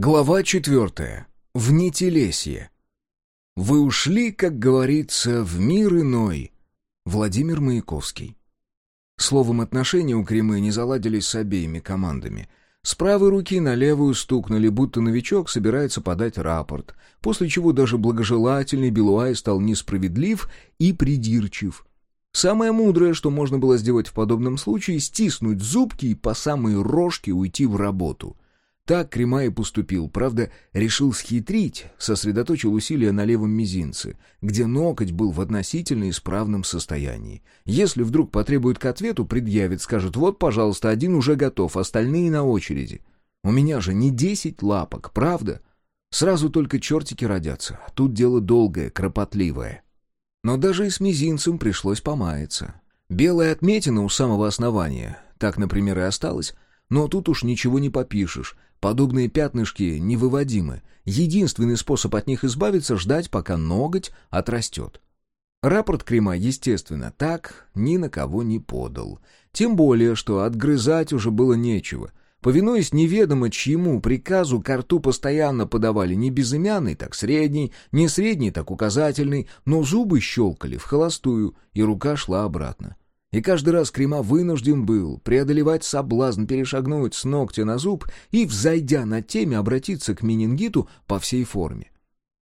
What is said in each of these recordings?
Глава четвертая. Внетелесье. «Вы ушли, как говорится, в мир иной». Владимир Маяковский. Словом, отношения у Кремы не заладились с обеими командами. С правой руки на левую стукнули, будто новичок собирается подать рапорт, после чего даже благожелательный Белуай стал несправедлив и придирчив. Самое мудрое, что можно было сделать в подобном случае, стиснуть зубки и по самой рожке уйти в работу — так Крема и поступил, правда, решил схитрить, сосредоточил усилия на левом мизинце, где ноготь был в относительно исправном состоянии. Если вдруг потребует к ответу, предъявит, скажет «Вот, пожалуйста, один уже готов, остальные на очереди». У меня же не десять лапок, правда? Сразу только чертики родятся, тут дело долгое, кропотливое. Но даже и с мизинцем пришлось помаяться. Белая отметина у самого основания, так, например, и осталась, но тут уж ничего не попишешь, Подобные пятнышки невыводимы. Единственный способ от них избавиться — ждать, пока ноготь отрастет. Рапорт Крема, естественно, так ни на кого не подал. Тем более, что отгрызать уже было нечего. Повинуясь неведомо чьему приказу, карту постоянно подавали не безымянный, так средний, не средний, так указательный, но зубы щелкали в холостую, и рука шла обратно. И каждый раз Крема вынужден был преодолевать соблазн, перешагнуть с ногтя на зуб и, взойдя на теме, обратиться к менингиту по всей форме.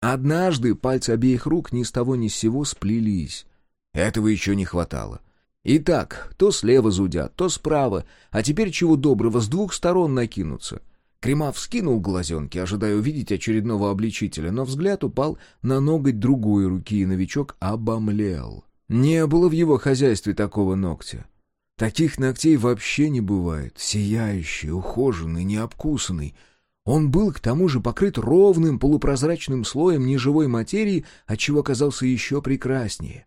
Однажды пальцы обеих рук ни с того ни с сего сплелись. Этого еще не хватало. И так, то слева зудят, то справа, а теперь чего доброго, с двух сторон накинуться. Крема вскинул глазенки, ожидая увидеть очередного обличителя, но взгляд упал на ноготь другой руки, и новичок обомлел. Не было в его хозяйстве такого ногтя. Таких ногтей вообще не бывает. Сияющий, ухоженный, необкусанный. Он был к тому же покрыт ровным полупрозрачным слоем неживой материи, отчего казался еще прекраснее.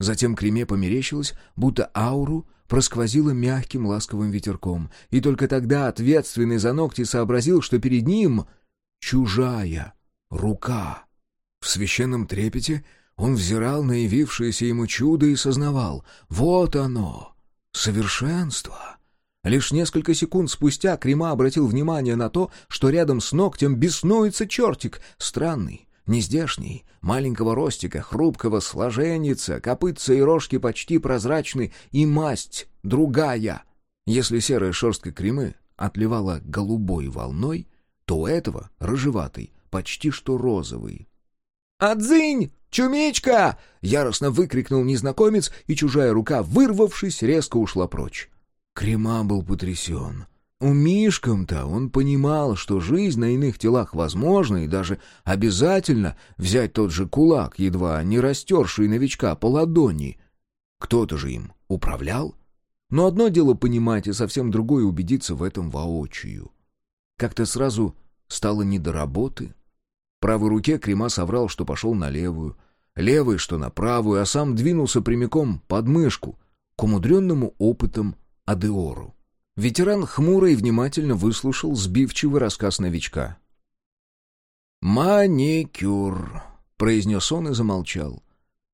Затем Креме померещилось, будто ауру просквозило мягким ласковым ветерком, и только тогда ответственный за ногти сообразил, что перед ним чужая рука. В священном трепете он взирал на явившееся ему чудо и сознавал — вот оно, совершенство. Лишь несколько секунд спустя Крема обратил внимание на то, что рядом с ногтем беснуется чертик, странный, нездешний, маленького ростика, хрупкого сложенница, копытца и рожки почти прозрачны, и масть другая. Если серая шерстка Кремы отливала голубой волной, то у этого рыжеватый, почти что розовый. «Отзынь!» «Чумичка!» — яростно выкрикнул незнакомец, и чужая рука, вырвавшись, резко ушла прочь. Крема был потрясен. У Мишкам-то он понимал, что жизнь на иных телах возможна, и даже обязательно взять тот же кулак, едва не растерший новичка по ладони. Кто-то же им управлял? Но одно дело понимать, и совсем другое убедиться в этом воочию. Как-то сразу стало не до работы — Правой руке Крема соврал, что пошел на левую, левой, что на правую, а сам двинулся прямиком под мышку, к умудренному опытом Адеору. Ветеран хмуро и внимательно выслушал сбивчивый рассказ новичка. «Маникюр», — произнес он и замолчал.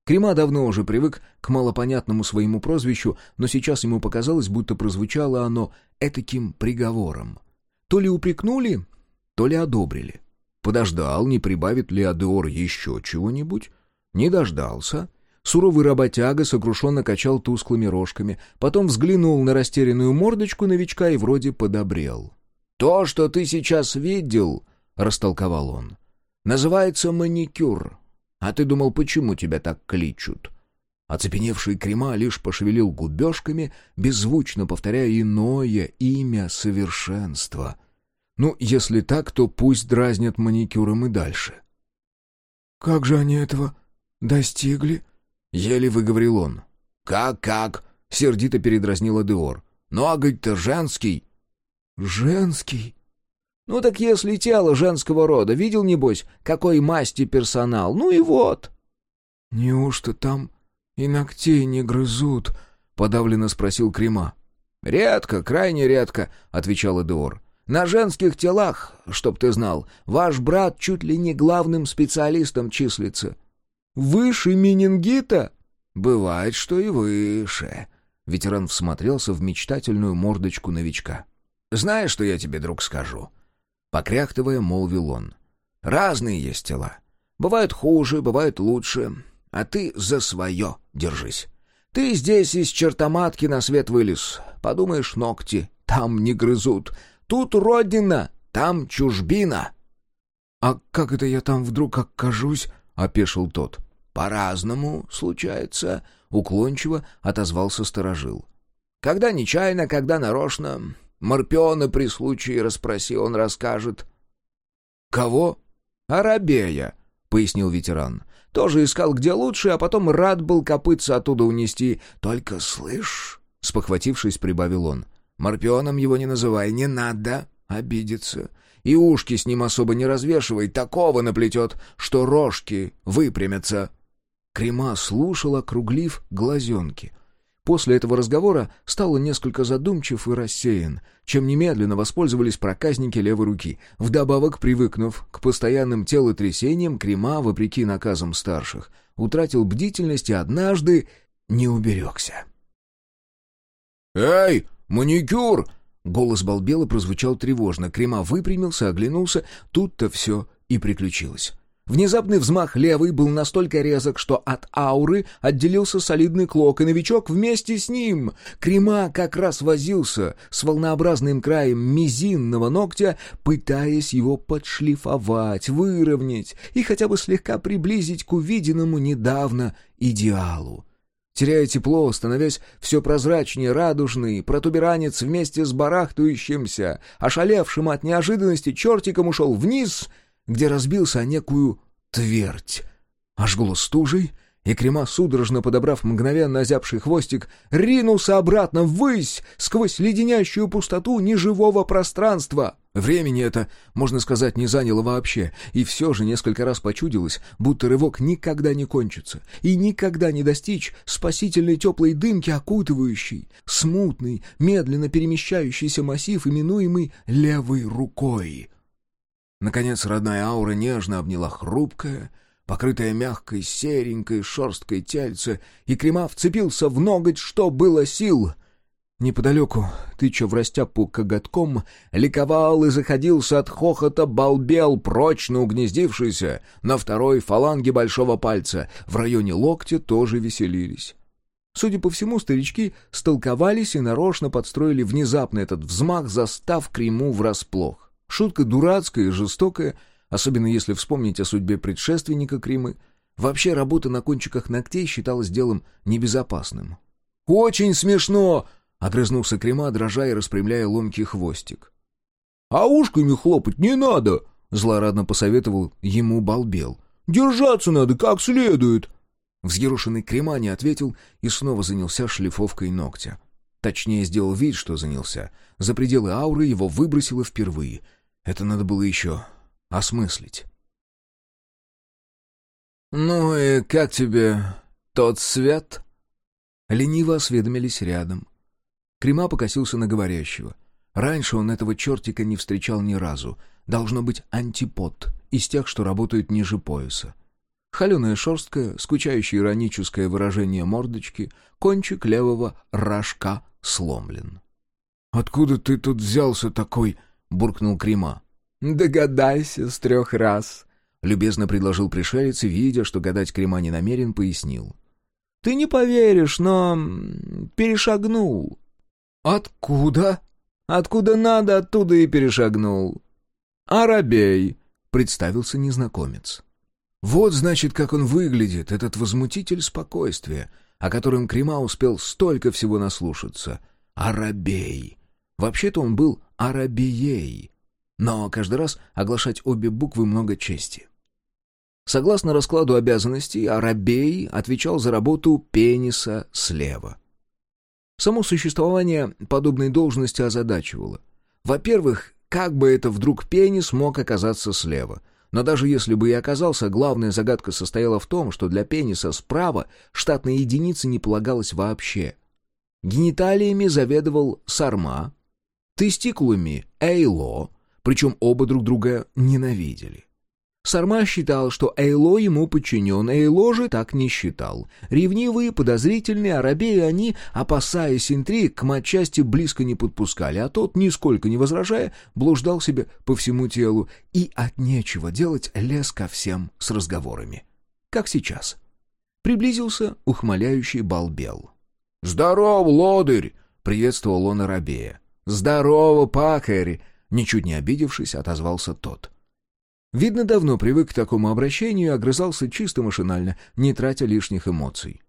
Крема давно уже привык к малопонятному своему прозвищу, но сейчас ему показалось, будто прозвучало оно этаким приговором. То ли упрекнули, то ли одобрили. Подождал, не прибавит ли Адеор еще чего-нибудь. Не дождался. Суровый работяга сокрушенно качал тусклыми рожками, потом взглянул на растерянную мордочку новичка и вроде подобрел. «То, что ты сейчас видел, — растолковал он, — называется маникюр. А ты думал, почему тебя так кличут?» Оцепеневший крема лишь пошевелил губежками, беззвучно повторяя иное имя совершенства — ну, если так, то пусть дразнят маникюром и дальше. «Как же они этого достигли?» — еле выговорил он. «Как-как?» — сердито передразнила Деор. «Ноготь-то «Ну, женский». «Женский?» «Ну так если тело женского рода, видел, небось, какой масти персонал? Ну и вот». «Неужто там и ногтей не грызут?» — подавленно спросил Крема. «Редко, крайне редко», — отвечала Деор. На женских телах, чтоб ты знал, ваш брат чуть ли не главным специалистом числится. Выше менингита? Бывает, что и выше. Ветеран всмотрелся в мечтательную мордочку новичка. Знаешь, что я тебе, друг, скажу? Покряхтывая, молвил он. «Разные есть тела. Бывают хуже, бывают лучше. А ты за свое держись. Ты здесь из чертоматки на свет вылез. Подумаешь, ногти там не грызут. Тут родина, там чужбина». «А как это я там вдруг окажусь?» — опешил тот. «По-разному случается», — уклончиво отозвался сторожил. «Когда нечаянно, когда нарочно. Морпиона при случае расспроси, он расскажет». «Кого?» «Арабея», — пояснил ветеран. «Тоже искал где лучше, а потом рад был копыться оттуда унести. Только слышь...» — спохватившись, прибавил он. «Морпионом его не называй, не надо обидеться. И ушки с ним особо не развешивай, такого наплетет, что рожки выпрямятся». Крема слушал, округлив глазенки. После этого разговора стало несколько задумчив и рассеян, чем немедленно воспользовались проказники левой руки. Вдобавок, привыкнув к постоянным телотрясениям, Крема, вопреки наказам старших, утратил бдительность и однажды не уберегся. «Эй, маникюр!» Голос балбела прозвучал тревожно. Крема выпрямился, оглянулся. Тут-то все и приключилось. Внезапный взмах левый был настолько резок, что от ауры отделился солидный клок, и новичок вместе с ним. Крема как раз возился с волнообразным краем мизинного ногтя, пытаясь его подшлифовать, выровнять и хотя бы слегка приблизить к увиденному недавно идеалу. Теряя тепло, становясь все прозрачнее радужный, протуберанец вместе с барахтающимся, ошалевшим от неожиданности чертиком ушел вниз, где разбился некую твердь. Ожгло стужей, и Крема, судорожно подобрав мгновенно озябший хвостик, ринулся обратно ввысь, сквозь леденящую пустоту неживого пространства. Времени это, можно сказать, не заняло вообще, и все же несколько раз почудилось, будто рывок никогда не кончится, и никогда не достичь спасительной теплой дымки, окутывающей, смутный, медленно перемещающийся массив, именуемый левой рукой. Наконец родная аура нежно обняла хрупкое, покрытое мягкой, серенькой шерсткой тельце, и Крема вцепился в ноготь, что было сил. Неподалеку, тыча в растяпу коготком, ликовал и заходился от хохота балбел, прочно угнездившийся на второй фаланге большого пальца. В районе локтя тоже веселились. Судя по всему, старички столковались и нарочно подстроили внезапно этот взмах, застав Крему врасплох. Шутка дурацкая и жестокая — особенно если вспомнить о судьбе предшественника Кримы, вообще работа на кончиках ногтей считалась делом небезопасным. «Очень смешно!» — огрызнулся Крима, дрожа и распрямляя ломкий хвостик. «А ушками хлопать не надо!» — злорадно посоветовал ему балбел. «Держаться надо как следует!» Взъерушенный Крима не ответил и снова занялся шлифовкой ногтя. Точнее, сделал вид, что занялся. За пределы ауры его выбросило впервые. Это надо было еще осмыслить. «Ну и как тебе тот свет?» Лениво осведомились рядом. Крема покосился на говорящего. Раньше он этого чертика не встречал ни разу. Должно быть антипод, из тех, что работают ниже пояса. Холеная шерстка, скучающее ироническое выражение мордочки, кончик левого рожка сломлен. «Откуда ты тут взялся такой?» — буркнул Крема. «Догадайся с трех раз», — любезно предложил пришелец, видя, что гадать Крема не намерен, пояснил. «Ты не поверишь, но... перешагнул». «Откуда?» «Откуда надо, оттуда и перешагнул». «Арабей», — представился незнакомец. Вот, значит, как он выглядит, этот возмутитель спокойствия, о котором Крема успел столько всего наслушаться. Арабей. Вообще-то он был арабией, но каждый раз оглашать обе буквы много чести. Согласно раскладу обязанностей, Арабей отвечал за работу пениса слева. Само существование подобной должности озадачивало. Во-первых, как бы это вдруг пенис мог оказаться слева? Но даже если бы и оказался, главная загадка состояла в том, что для пениса справа штатной единицы не полагалось вообще. Гениталиями заведовал Сарма, тестикулами — Эйло, причем оба друг друга ненавидели. Сарма считал, что Эйло ему подчинен, Эйло же так не считал. Ревнивые, подозрительные, арабеи они, опасаясь интриг, к матчасти близко не подпускали, а тот, нисколько не возражая, блуждал себе по всему телу и от нечего делать лез ко всем с разговорами. Как сейчас. Приблизился ухмыляющий балбел. «Здоров, лодырь!» — приветствовал он арабея. «Здорово, пакарь!» — ничуть не обидевшись, отозвался тот. Видно, давно привык к такому обращению и огрызался чисто машинально, не тратя лишних эмоций.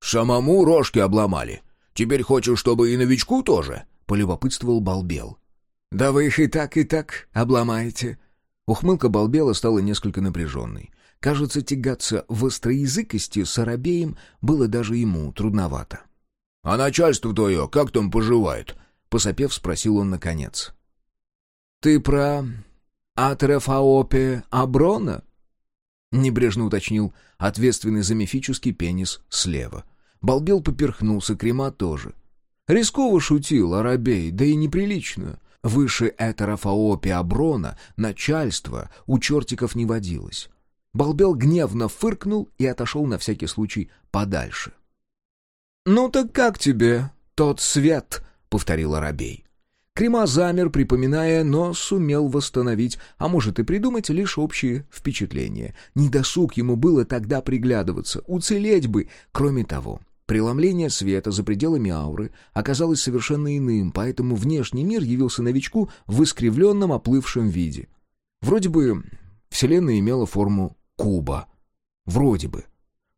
«Самому рожки обломали. Теперь хочешь, чтобы и новичку тоже?» — полюбопытствовал Балбел. «Да вы их и так, и так обломаете». Ухмылка Балбела стала несколько напряженной. Кажется, тягаться в остроязыкости с Арабеем было даже ему трудновато. «А начальство твое как там поживает?» — посопев, спросил он наконец. «Ты про «Атрофаопе Аброна?» — небрежно уточнил ответственный за мифический пенис слева. Балбел поперхнулся, крема тоже. Рисково шутил Арабей, да и неприлично. Выше Этерофаопе Аброна начальство у чертиков не водилось. Балбел гневно фыркнул и отошел на всякий случай подальше. «Ну так как тебе тот свет?» — повторил Арабей. Крема замер, припоминая, но сумел восстановить, а может и придумать лишь общие впечатления. Недосуг ему было тогда приглядываться, уцелеть бы. Кроме того, преломление света за пределами ауры оказалось совершенно иным, поэтому внешний мир явился новичку в искривленном оплывшем виде. Вроде бы Вселенная имела форму куба. Вроде бы.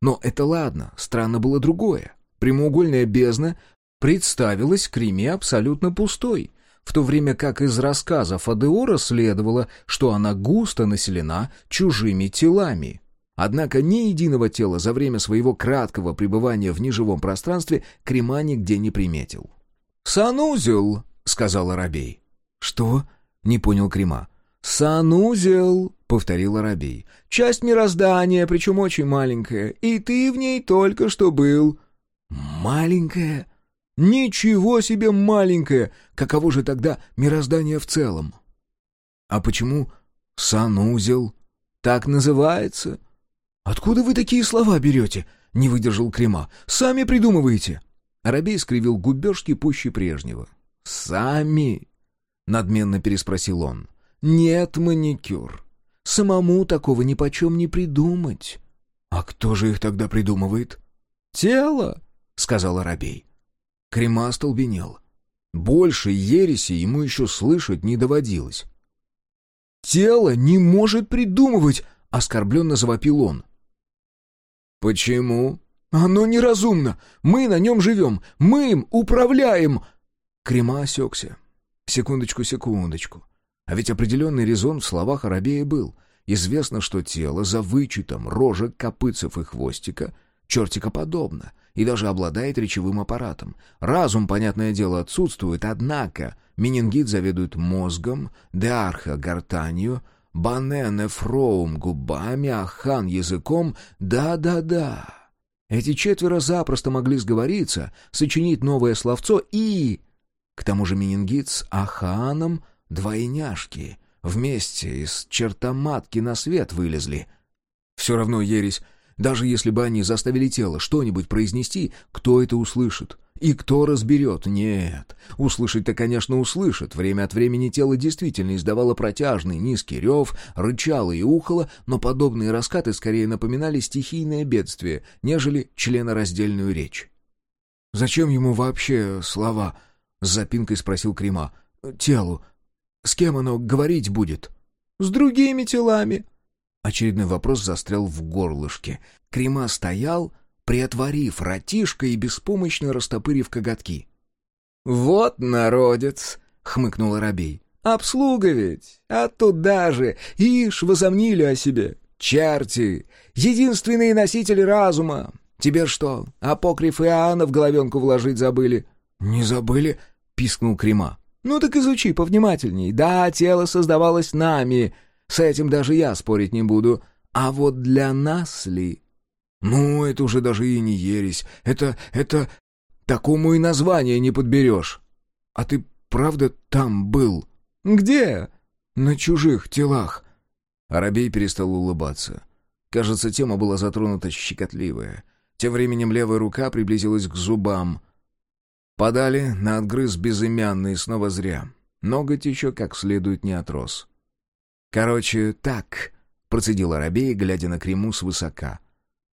Но это ладно, странно было другое. Прямоугольная бездна представилась Креме абсолютно пустой в то время как из рассказов Адеора следовало, что она густо населена чужими телами. Однако ни единого тела за время своего краткого пребывания в неживом пространстве Крема нигде не приметил. «Санузел», — сказал Арабей. «Что?» — не понял Крема. «Санузел», — повторил Арабей. «Часть мироздания, причем очень маленькая, и ты в ней только что был». «Маленькая?» Ничего себе маленькое! Каково же тогда мироздание в целом? А почему санузел так называется? Откуда вы такие слова берете? Не выдержал Крема. Сами придумываете. Арабей скривил губежки пуще прежнего. «Сами?» — надменно переспросил он. «Нет, маникюр. Самому такого ни почем не придумать». «А кто же их тогда придумывает?» «Тело», — сказал Арабей. Крема остолбенел. Больше ереси ему еще слышать не доводилось. «Тело не может придумывать!» — оскорбленно завопил он. «Почему?» «Оно неразумно! Мы на нем живем! Мы им управляем!» Крема осекся. Секундочку, секундочку. А ведь определенный резон в словах Арабея был. Известно, что тело за вычетом рожек, копытцев и хвостика чертика подобно и даже обладает речевым аппаратом. Разум, понятное дело, отсутствует, однако менингит заведует мозгом, деарха — гортанью, бане нефроум — губами, ахан — языком. Да-да-да. Эти четверо запросто могли сговориться, сочинить новое словцо и... К тому же менингит с аханом — двойняшки. Вместе из чертоматки на свет вылезли. Все равно ересь даже если бы они заставили тело что-нибудь произнести, кто это услышит? И кто разберет? Нет. Услышать-то, конечно, услышит. Время от времени тело действительно издавало протяжный низкий рев, рычало и ухало, но подобные раскаты скорее напоминали стихийное бедствие, нежели членораздельную речь. «Зачем ему вообще слова?» — с запинкой спросил Крима. «Телу. С кем оно говорить будет?» «С другими телами», Очередной вопрос застрял в горлышке. Крема стоял, приотворив ратишко и беспомощно растопырив коготки. «Вот народец!» — хмыкнул Арабей. «Обслуга ведь! А туда же! Ишь, возомнили о себе! Черти! Единственные носители разума! Тебе что, апокриф Иоанна в головенку вложить забыли?» «Не забыли?» — пискнул Крема. «Ну так изучи повнимательней. Да, тело создавалось нами, с этим даже я спорить не буду. А вот для нас ли? Ну, это уже даже и не ересь. Это... это... Такому и название не подберешь. А ты правда там был? Где? На чужих телах. Арабей перестал улыбаться. Кажется, тема была затронута щекотливая. Тем временем левая рука приблизилась к зубам. Подали на отгрыз безымянный снова зря. Ноготь еще как следует не отрос. «Короче, так», — процедил Арабей, глядя на Крему свысока.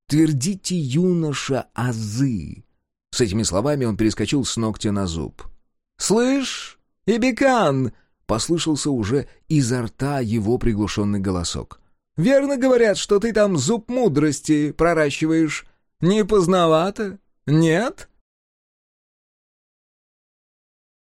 «Твердите, юноша, азы!» С этими словами он перескочил с ногтя на зуб. «Слышь, Ибекан!» — послышался уже изо рта его приглушенный голосок. «Верно говорят, что ты там зуб мудрости проращиваешь. Не поздновато? Нет?»